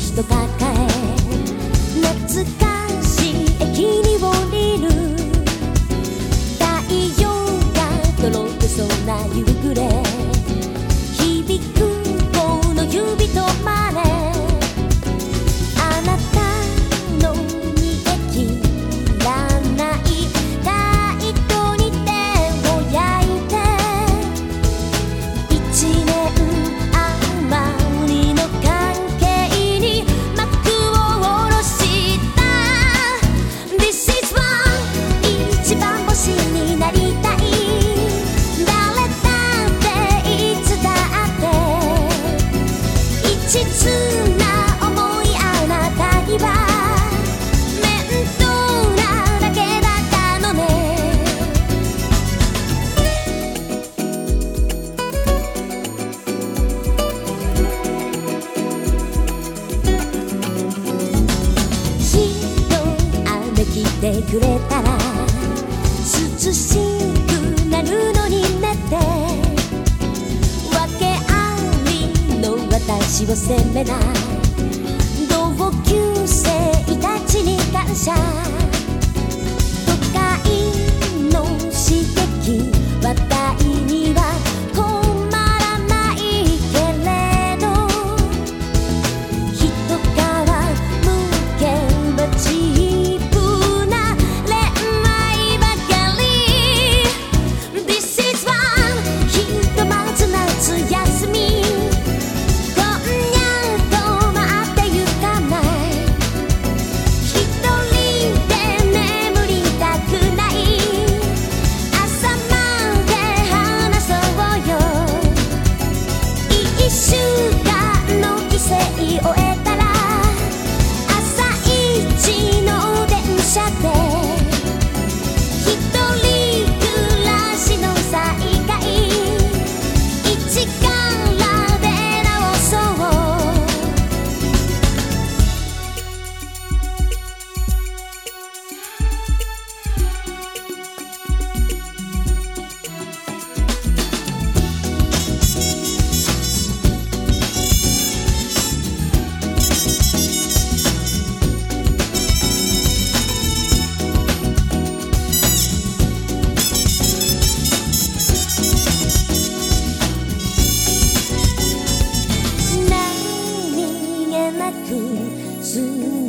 人抱え懐かしい駅に降りる。太陽がとくそな夢てくれたら涼しくなるのになって。わけありの私を責めない。同級生たちに感謝。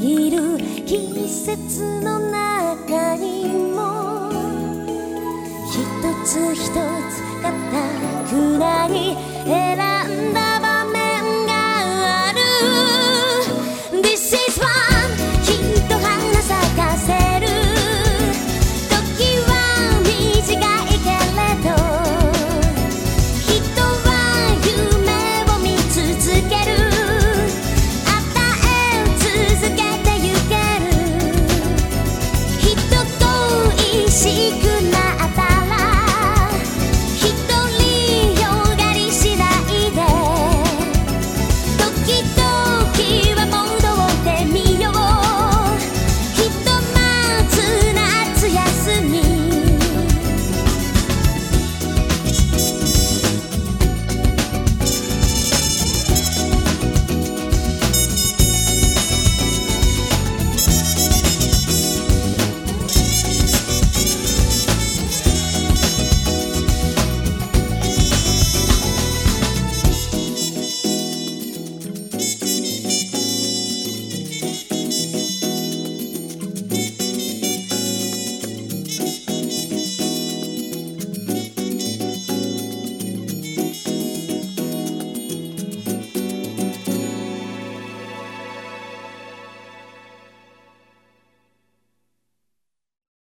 ぎる季節の中にも一つ一つ固くなり